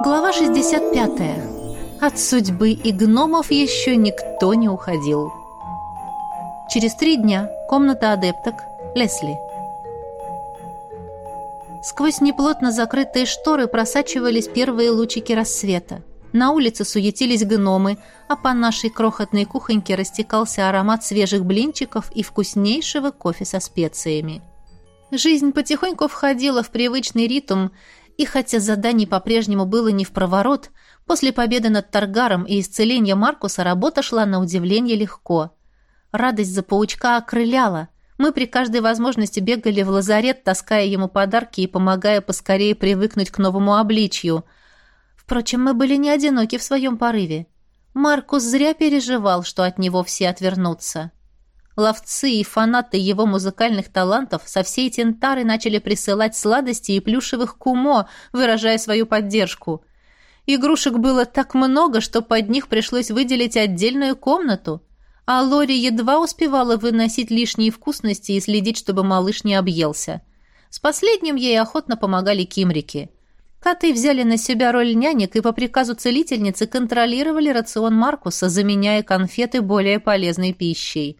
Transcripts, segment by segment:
Глава 65. От судьбы и гномов еще никто не уходил. Через три дня. Комната адепток. Лесли. Сквозь неплотно закрытые шторы просачивались первые лучики рассвета. На улице суетились гномы, а по нашей крохотной кухоньке растекался аромат свежих блинчиков и вкуснейшего кофе со специями. Жизнь потихоньку входила в привычный ритм, и хотя заданий по-прежнему было не в проворот, после победы над Таргаром и исцеления Маркуса работа шла на удивление легко. Радость за паучка окрыляла. Мы при каждой возможности бегали в лазарет, таская ему подарки и помогая поскорее привыкнуть к новому обличью. Впрочем, мы были не одиноки в своем порыве. Маркус зря переживал, что от него все отвернутся. Ловцы и фанаты его музыкальных талантов со всей Тентары начали присылать сладости и плюшевых кумо, выражая свою поддержку. Игрушек было так много, что под них пришлось выделить отдельную комнату, а Лори едва успевала выносить лишние вкусности и следить, чтобы малыш не объелся. С последним ей охотно помогали кимрики. Коты взяли на себя роль нянек и по приказу целительницы контролировали рацион Маркуса, заменяя конфеты более полезной пищей.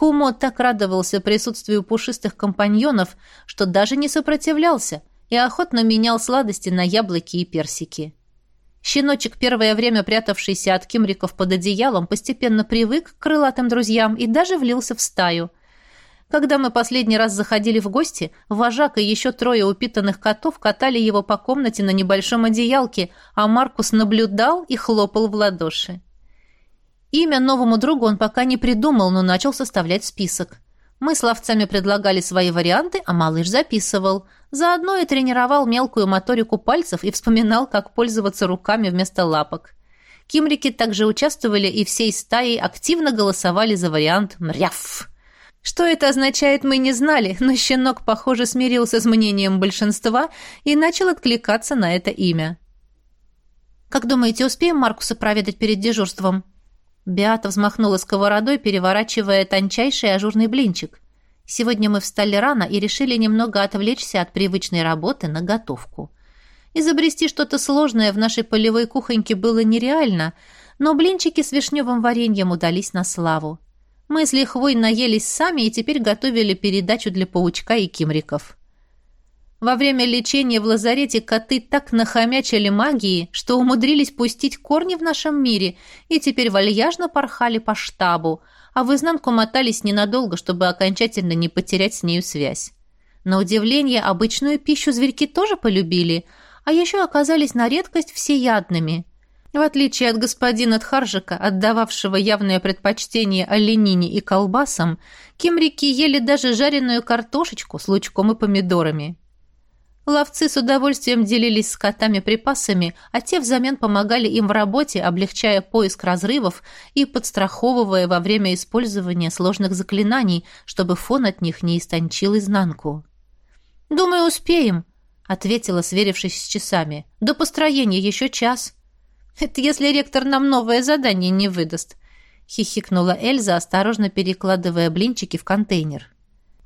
Кумо так радовался присутствию пушистых компаньонов, что даже не сопротивлялся и охотно менял сладости на яблоки и персики. Щеночек, первое время прятавшийся от кимриков под одеялом, постепенно привык к крылатым друзьям и даже влился в стаю. Когда мы последний раз заходили в гости, вожак и еще трое упитанных котов катали его по комнате на небольшом одеялке, а Маркус наблюдал и хлопал в ладоши. Имя новому другу он пока не придумал, но начал составлять список. Мы с ловцами предлагали свои варианты, а малыш записывал. Заодно и тренировал мелкую моторику пальцев и вспоминал, как пользоваться руками вместо лапок. Кимрики также участвовали и всей стаей активно голосовали за вариант «Мряв». Что это означает, мы не знали, но щенок, похоже, смирился с мнением большинства и начал откликаться на это имя. «Как думаете, успеем Маркуса проведать перед дежурством?» Беата взмахнула сковородой, переворачивая тончайший ажурный блинчик. Сегодня мы встали рано и решили немного отвлечься от привычной работы на готовку. Изобрести что-то сложное в нашей полевой кухоньке было нереально, но блинчики с вишневым вареньем удались на славу. Мы с лихвой наелись сами и теперь готовили передачу для паучка и кимриков. Во время лечения в лазарете коты так нахомячили магии, что умудрились пустить корни в нашем мире и теперь вальяжно порхали по штабу, а в изнанку мотались ненадолго, чтобы окончательно не потерять с нею связь. На удивление, обычную пищу зверьки тоже полюбили, а еще оказались на редкость всеядными. В отличие от господина Тхаржика, отдававшего явное предпочтение оленине и колбасам, кимрики ели даже жареную картошечку с лучком и помидорами. Ловцы с удовольствием делились с котами припасами, а те взамен помогали им в работе, облегчая поиск разрывов и подстраховывая во время использования сложных заклинаний, чтобы фон от них не истончил изнанку. «Думаю, успеем», — ответила, сверившись с часами. «До построения еще час». «Это если ректор нам новое задание не выдаст», — хихикнула Эльза, осторожно перекладывая блинчики в контейнер.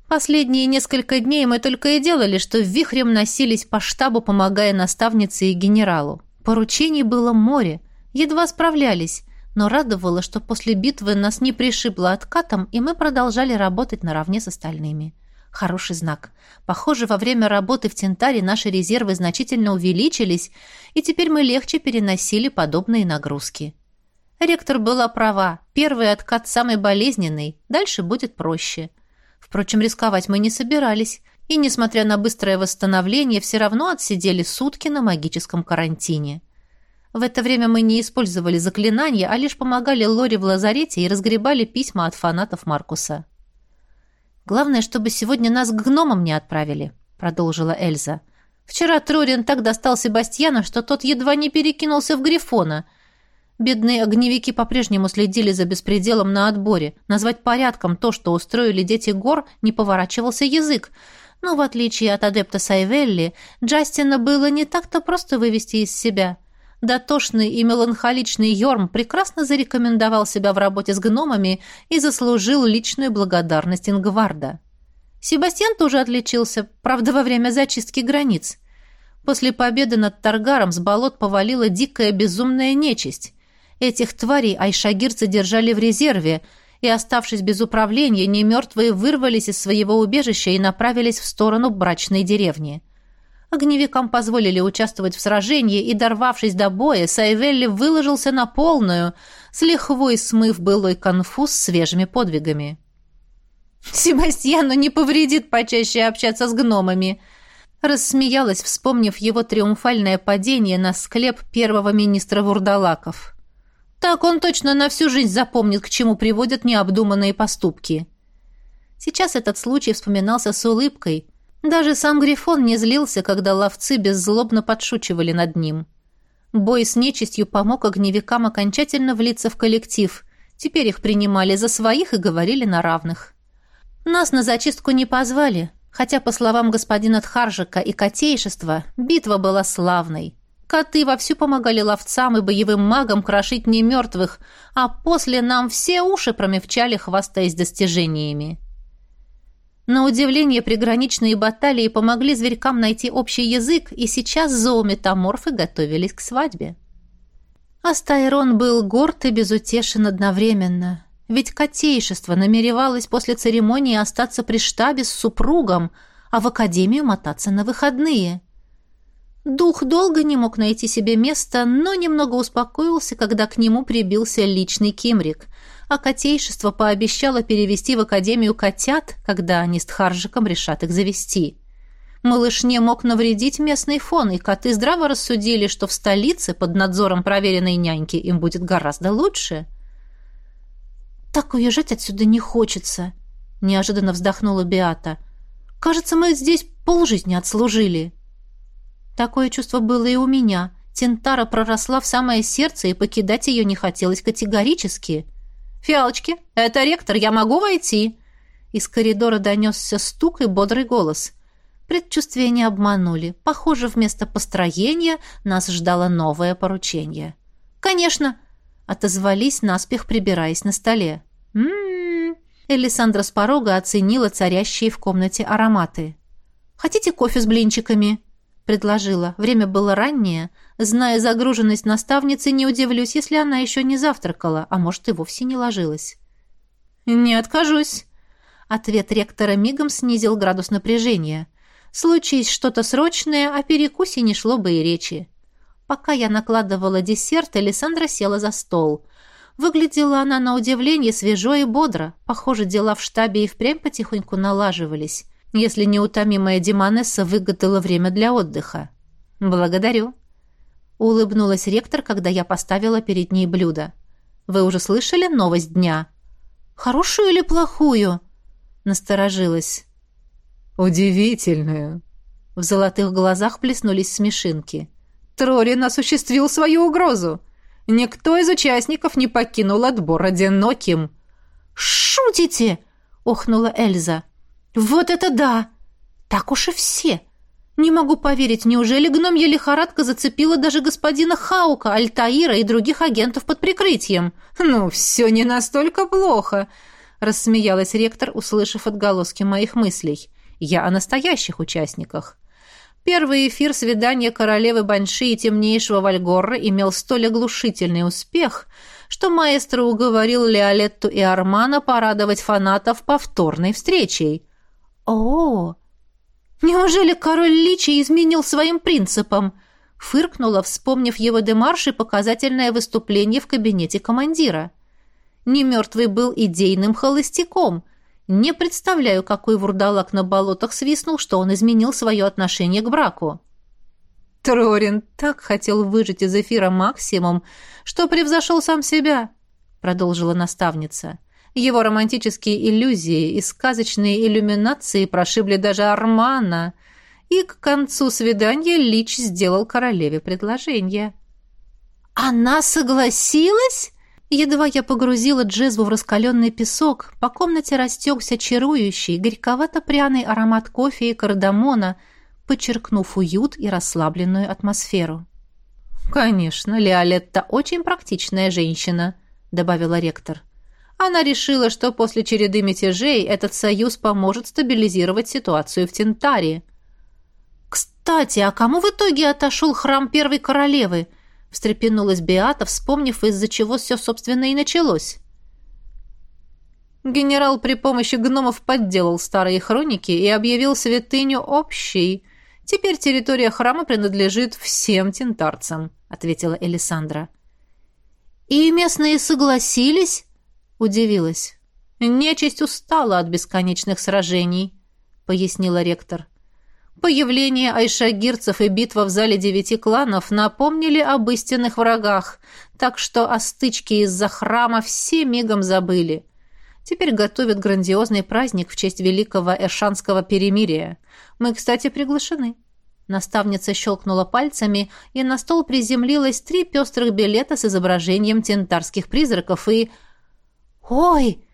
Последние несколько дней мы только и делали, что вихрем носились по штабу, помогая наставнице и генералу. Поручений было море, едва справлялись, но радовало, что после битвы нас не пришибло откатом, и мы продолжали работать наравне с остальными. Хороший знак. Похоже, во время работы в Тентаре наши резервы значительно увеличились, и теперь мы легче переносили подобные нагрузки. Ректор была права. Первый откат самый болезненный, дальше будет проще. — Впрочем, рисковать мы не собирались, и, несмотря на быстрое восстановление, все равно отсидели сутки на магическом карантине. В это время мы не использовали заклинания, а лишь помогали Лоре в лазарете и разгребали письма от фанатов Маркуса. «Главное, чтобы сегодня нас к гномам не отправили», — продолжила Эльза. «Вчера Трорин так достал Себастьяна, что тот едва не перекинулся в Грифона. Бедные огневики по-прежнему следили за беспределом на отборе. Назвать порядком то, что устроили дети гор, не поворачивался язык. Но в отличие от адепта Сайвелли, Джастина было не так-то просто вывести из себя. Дотошный и меланхоличный Йорм прекрасно зарекомендовал себя в работе с гномами и заслужил личную благодарность Ингварда. Себастьян тоже отличился, правда, во время зачистки границ – После победы над Таргаром с болот повалила дикая безумная нечисть. Этих тварей айшагирцы держали в резерве, и, оставшись без управления, немертвые вырвались из своего убежища и направились в сторону брачной деревни. Огневикам позволили участвовать в сражении, и, дорвавшись до боя, Сайвелли выложился на полную, с лихвой смыв былой конфуз свежими подвигами. «Себастьяну не повредит почаще общаться с гномами», рассмеялась, вспомнив его триумфальное падение на склеп первого министра Вурдалаков. Так он точно на всю жизнь запомнит, к чему приводят необдуманные поступки. Сейчас этот случай вспоминался с улыбкой. Даже сам Грифон не злился, когда ловцы беззлобно подшучивали над ним. Бой с нечистью помог огневикам окончательно влиться в коллектив. Теперь их принимали за своих и говорили на равных. Нас на зачистку не позвали, хотя, по словам господина Тхаржика и котейшества, битва была славной. Коты вовсю помогали ловцам и боевым магам крошить немертвых, а после нам все уши промевчали, хвастаясь достижениями. На удивление, приграничные баталии помогли зверькам найти общий язык, и сейчас зоометаморфы готовились к свадьбе. Астайрон был горд и безутешен одновременно. Ведь котейшество намеревалось после церемонии остаться при штабе с супругом, а в академию мотаться на выходные. Дух долго не мог найти себе места, но немного успокоился, когда к нему прибился личный кимрик, а котейшество пообещало перевести в академию котят, когда они с Тхаржиком решат их завести. Малышне мог навредить местный фон, и коты здраво рассудили, что в столице под надзором проверенной няньки им будет гораздо лучше. — так уезжать отсюда не хочется», — неожиданно вздохнула Биата. «Кажется, мы здесь полжизни отслужили». Такое чувство было и у меня. Тентара проросла в самое сердце, и покидать ее не хотелось категорически. «Фиалочки, это ректор, я могу войти?» Из коридора донесся стук и бодрый голос. Предчувствия не обманули. Похоже, вместо построения нас ждало новое поручение. «Конечно!» Отозвались, наспех прибираясь на столе. «М-м-м!» Элисандра с порога оценила царящие в комнате ароматы. «Хотите кофе с блинчиками?» Предложила. Время было раннее. Зная загруженность наставницы, не удивлюсь, если она еще не завтракала, а может и вовсе не ложилась. «Не откажусь!» Ответ ректора мигом снизил градус напряжения. Случись что-то срочное, о перекусе не шло бы и речи. Пока я накладывала десерт, Александра села за стол. Выглядела она на удивление свежо и бодро. Похоже, дела в штабе и впрямь потихоньку налаживались, если неутомимая Диманесса выгадала время для отдыха. «Благодарю», — улыбнулась ректор, когда я поставила перед ней блюдо. «Вы уже слышали новость дня?» «Хорошую или плохую?» — насторожилась. «Удивительную». В золотых глазах плеснулись смешинки. Трорин осуществил свою угрозу. Никто из участников не покинул отбор одиноким. «Шутите!» — охнула Эльза. «Вот это да! Так уж и все!» Не могу поверить, неужели гномья лихорадка зацепила даже господина Хаука, Альтаира и других агентов под прикрытием? Ну, все не настолько плохо, рассмеялась ректор, услышав отголоски моих мыслей. Я о настоящих участниках. Первый эфир свидания королевы Банши и темнейшего Вальгорра имел столь оглушительный успех, что маэстро уговорил Леолетту и Армана порадовать фанатов повторной встречей. «О, неужели король Личи изменил своим принципам?» фыркнула, вспомнив его демарш и показательное выступление в кабинете командира. Немертвый был идейным холостяком – не представляю, какой вурдалак на болотах свистнул, что он изменил свое отношение к браку. Трорин так хотел выжить из эфира максимум, что превзошел сам себя, продолжила наставница. Его романтические иллюзии и сказочные иллюминации прошибли даже Армана, и к концу свидания Лич сделал королеве предложение. «Она согласилась?» Едва я погрузила джезву в раскаленный песок, по комнате растекся чарующий, горьковато-пряный аромат кофе и кардамона, подчеркнув уют и расслабленную атмосферу. «Конечно, Леолетта очень практичная женщина», — добавила ректор. Она решила, что после череды мятежей этот союз поможет стабилизировать ситуацию в Тентаре. «Кстати, а кому в итоге отошел храм первой королевы?» — встрепенулась Беата, вспомнив, из-за чего все, собственно, и началось. Генерал при помощи гномов подделал старые хроники и объявил святыню общей. Теперь территория храма принадлежит всем тентарцам, ответила Элисандра. И местные согласились? Удивилась. Нечисть устала от бесконечных сражений, пояснила ректор. Появление айшагирцев и битва в зале девяти кланов напомнили об истинных врагах, так что о стычке из-за храма все мигом забыли. Теперь готовят грандиозный праздник в честь великого Эршанского перемирия. Мы, кстати, приглашены». Наставница щелкнула пальцами, и на стол приземлилось три пестрых билета с изображением тентарских призраков и... «Ой!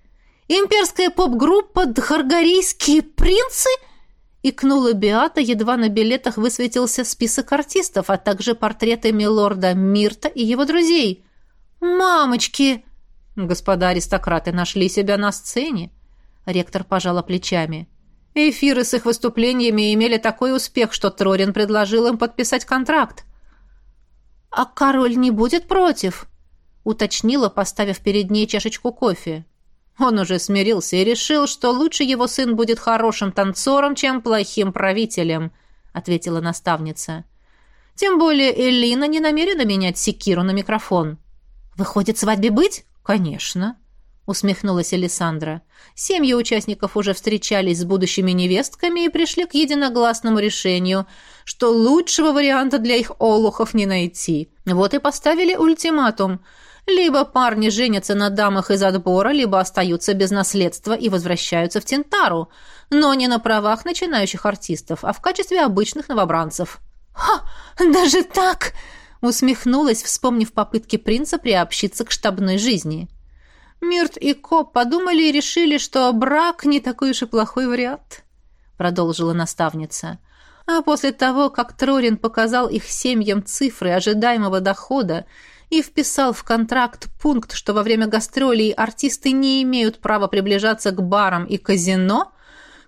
Имперская поп-группа «Дхаргарийские принцы»?» Икнула Биата, едва на билетах высветился список артистов, а также портреты милорда Мирта и его друзей. «Мамочки!» Господа аристократы нашли себя на сцене. Ректор пожала плечами. Эфиры с их выступлениями имели такой успех, что Трорин предложил им подписать контракт. «А король не будет против?» — уточнила, поставив перед ней чашечку кофе. Он уже смирился и решил, что лучше его сын будет хорошим танцором, чем плохим правителем, — ответила наставница. Тем более Элина не намерена менять секиру на микрофон. «Выходит, свадьбе быть?» «Конечно», — усмехнулась Александра. «Семьи участников уже встречались с будущими невестками и пришли к единогласному решению, что лучшего варианта для их олухов не найти. Вот и поставили ультиматум. Либо парни женятся на дамах из отбора, либо остаются без наследства и возвращаются в Тентару, но не на правах начинающих артистов, а в качестве обычных новобранцев». «Ха! Даже так!» усмехнулась, вспомнив попытки принца приобщиться к штабной жизни. Мирт и Коп подумали и решили, что брак не такой уж и плохой вариант, продолжила наставница. А после того, как Трорин показал их семьям цифры ожидаемого дохода и вписал в контракт пункт, что во время гастролей артисты не имеют права приближаться к барам и казино,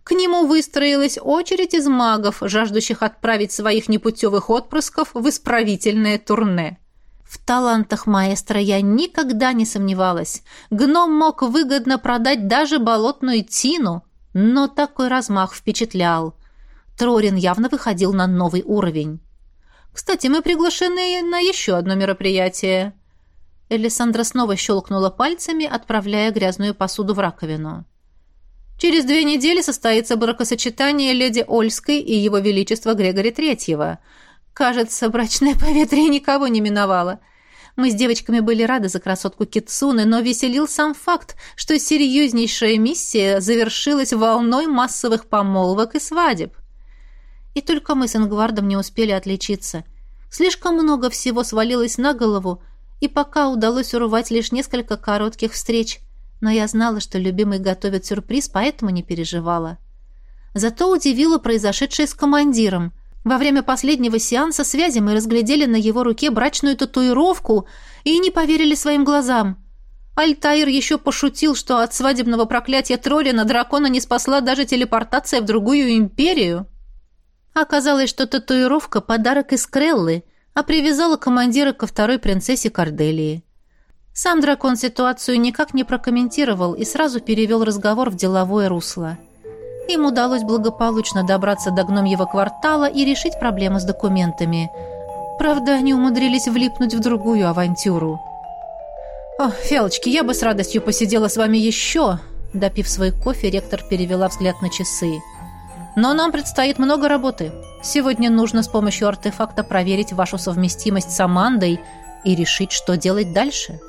к нему выстроилась очередь из магов, жаждущих отправить своих непутевых отпрысков в исправительное турне. В талантах маэстро я никогда не сомневалась. Гном мог выгодно продать даже болотную тину, но такой размах впечатлял. Трорин явно выходил на новый уровень. «Кстати, мы приглашены на еще одно мероприятие». Элисандра снова щелкнула пальцами, отправляя грязную посуду в раковину. Через две недели состоится бракосочетание леди Ольской и его величества Грегори Третьего. Кажется, брачное поветрие никого не миновало. Мы с девочками были рады за красотку Китсуны, но веселил сам факт, что серьезнейшая миссия завершилась волной массовых помолвок и свадеб. И только мы с Ингвардом не успели отличиться. Слишком много всего свалилось на голову, и пока удалось урвать лишь несколько коротких встреч – но я знала, что любимый готовит сюрприз, поэтому не переживала. Зато удивило произошедшее с командиром. Во время последнего сеанса связи мы разглядели на его руке брачную татуировку и не поверили своим глазам. Альтаир еще пошутил, что от свадебного проклятия Троллина дракона не спасла даже телепортация в другую империю. Оказалось, что татуировка – подарок из Креллы, а привязала командира ко второй принцессе Корделии. Сам дракон ситуацию никак не прокомментировал и сразу перевел разговор в деловое русло. Им удалось благополучно добраться до гномьего квартала и решить проблемы с документами. Правда, они умудрились влипнуть в другую авантюру. «О, Фелочки, я бы с радостью посидела с вами еще!» Допив свой кофе, ректор перевела взгляд на часы. «Но нам предстоит много работы. Сегодня нужно с помощью артефакта проверить вашу совместимость с Амандой и решить, что делать дальше».